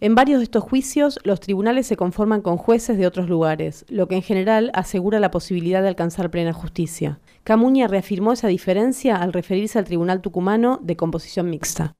En varios de estos juicios, los tribunales se conforman con jueces de otros lugares, lo que en general asegura la posibilidad de alcanzar plena justicia. Camuña reafirmó esa diferencia al referirse al Tribunal Tucumano de composición mixta.